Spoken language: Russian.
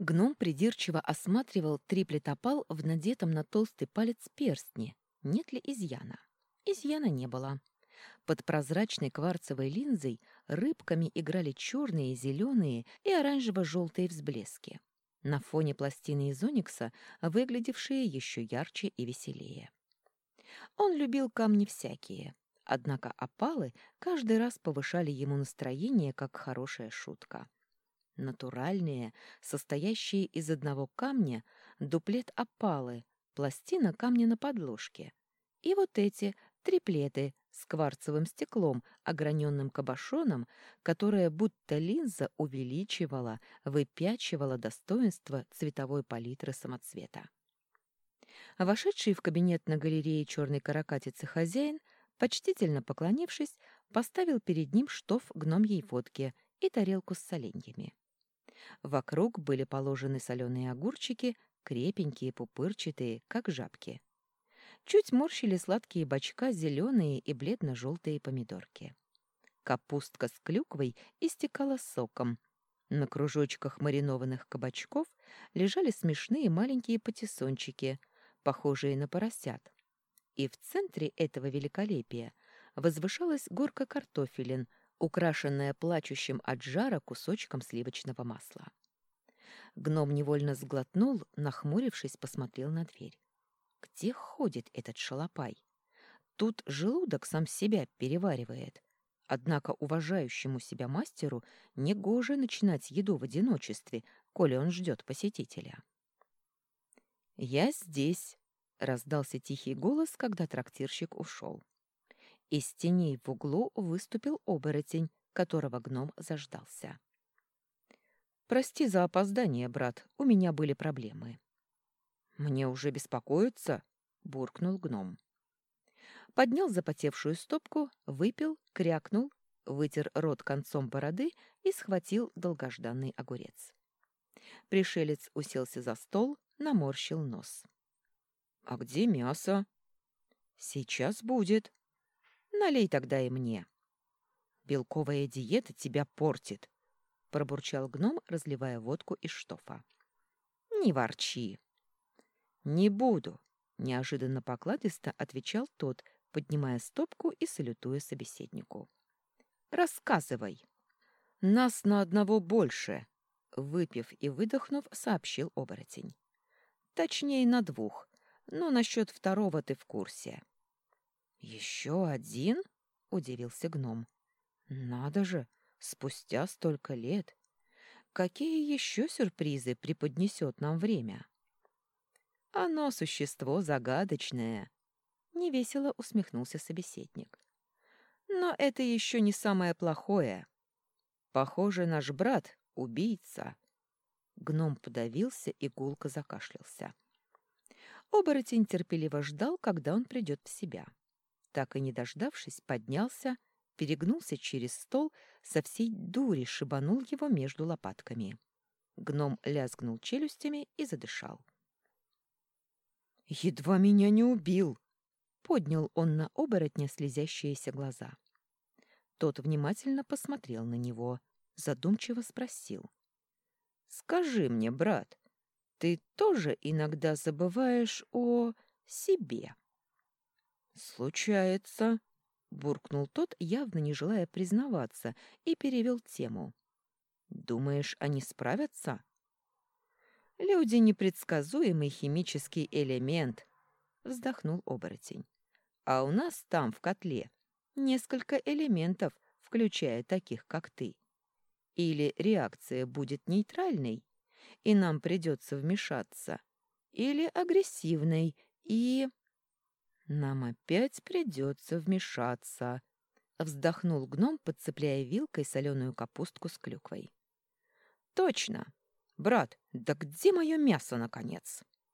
Гном придирчиво осматривал триплетопал в надетом на толстый палец перстне. Нет ли изъяна? Изъяна не было. Под прозрачной кварцевой линзой рыбками играли черные, зеленые и оранжево-желтые взблески. На фоне пластины из оникса выглядевшие еще ярче и веселее. Он любил камни всякие, однако опалы каждый раз повышали ему настроение, как хорошая шутка натуральные, состоящие из одного камня, дуплет опалы, пластина камня на подложке. И вот эти триплеты с кварцевым стеклом, ограненным кабошоном, которое будто линза увеличивала, выпячивала достоинство цветовой палитры самоцвета. Вошедший в кабинет на галерее черной каракатицы хозяин, почтительно поклонившись, поставил перед ним штоф гномьей водки и тарелку с соленьями. Вокруг были положены соленые огурчики, крепенькие, пупырчатые, как жабки. Чуть морщили сладкие бочка зеленые и бледно-желтые помидорки. Капустка с клюквой истекала соком. На кружочках маринованных кабачков лежали смешные маленькие патиссончики, похожие на поросят. И в центре этого великолепия возвышалась горка картофелин — украшенная плачущим от жара кусочком сливочного масла. Гном невольно сглотнул, нахмурившись, посмотрел на дверь. Где ходит этот шалопай? Тут желудок сам себя переваривает. Однако уважающему себя мастеру негоже начинать еду в одиночестве, коли он ждет посетителя. «Я здесь», — раздался тихий голос, когда трактирщик ушел. Из теней в углу выступил оборотень, которого гном заждался. «Прости за опоздание, брат, у меня были проблемы». «Мне уже беспокоиться?» — буркнул гном. Поднял запотевшую стопку, выпил, крякнул, вытер рот концом бороды и схватил долгожданный огурец. Пришелец уселся за стол, наморщил нос. «А где мясо?» «Сейчас будет», Налей тогда и мне. Белковая диета тебя портит, пробурчал гном, разливая водку из штофа. Не ворчи. Не буду, неожиданно покладисто отвечал тот, поднимая стопку и салютуя собеседнику. Рассказывай. Нас на одного больше, выпив и выдохнув, сообщил оборотень. Точнее, на двух, но насчет второго ты в курсе. «Еще один?» — удивился гном. «Надо же, спустя столько лет! Какие еще сюрпризы преподнесет нам время?» «Оно существо загадочное», — невесело усмехнулся собеседник. «Но это еще не самое плохое. Похоже, наш брат — убийца». Гном подавился и гулко закашлялся. Оборотень терпеливо ждал, когда он придет в себя. — так и не дождавшись, поднялся, перегнулся через стол, со всей дури шибанул его между лопатками. Гном лязгнул челюстями и задышал. «Едва меня не убил!» — поднял он на оборотня слезящиеся глаза. Тот внимательно посмотрел на него, задумчиво спросил. «Скажи мне, брат, ты тоже иногда забываешь о себе?» «Случается», — буркнул тот, явно не желая признаваться, и перевел тему. «Думаешь, они справятся?» «Люди — непредсказуемый химический элемент», — вздохнул оборотень. «А у нас там, в котле, несколько элементов, включая таких, как ты. Или реакция будет нейтральной, и нам придется вмешаться, или агрессивной, и...» «Нам опять придется вмешаться», — вздохнул гном, подцепляя вилкой соленую капустку с клюквой. «Точно! Брат, да где мое мясо, наконец?»